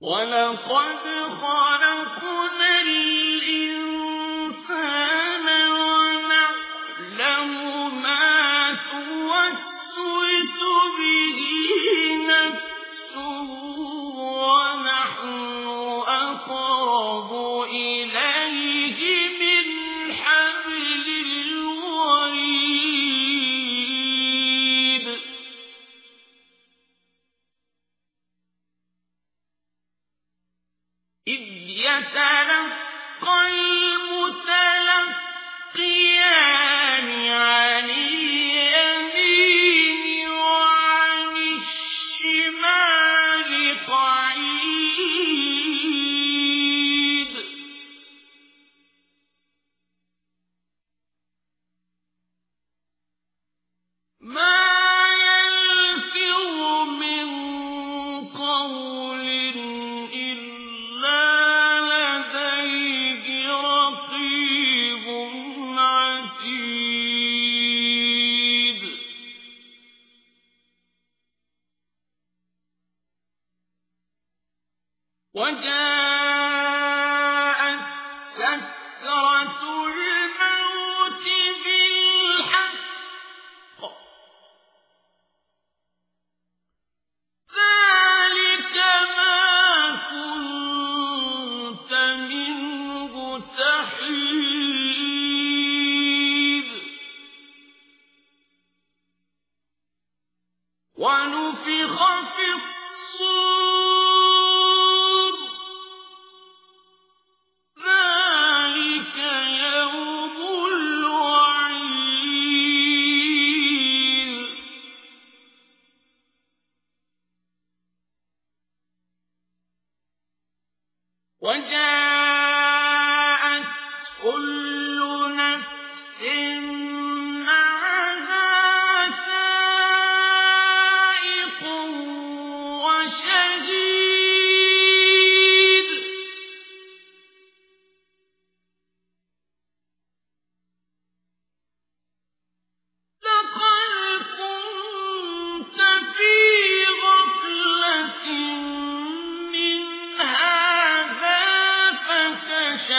ولقد خلقنا يتلقين وجاء وجاء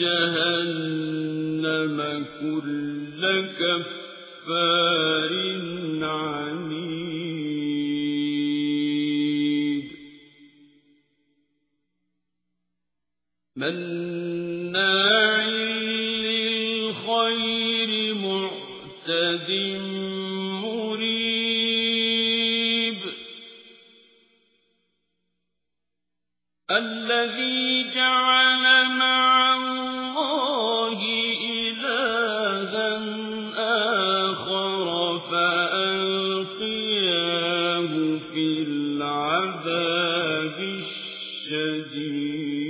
جهنم كل كفار عنيد. مناع للخير معتد مجيد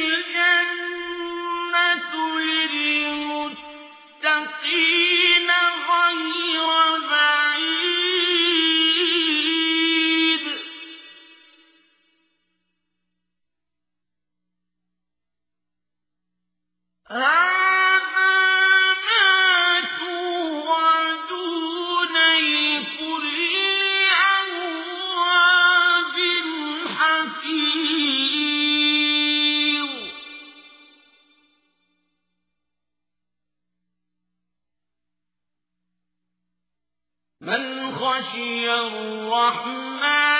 من خشي الرحمن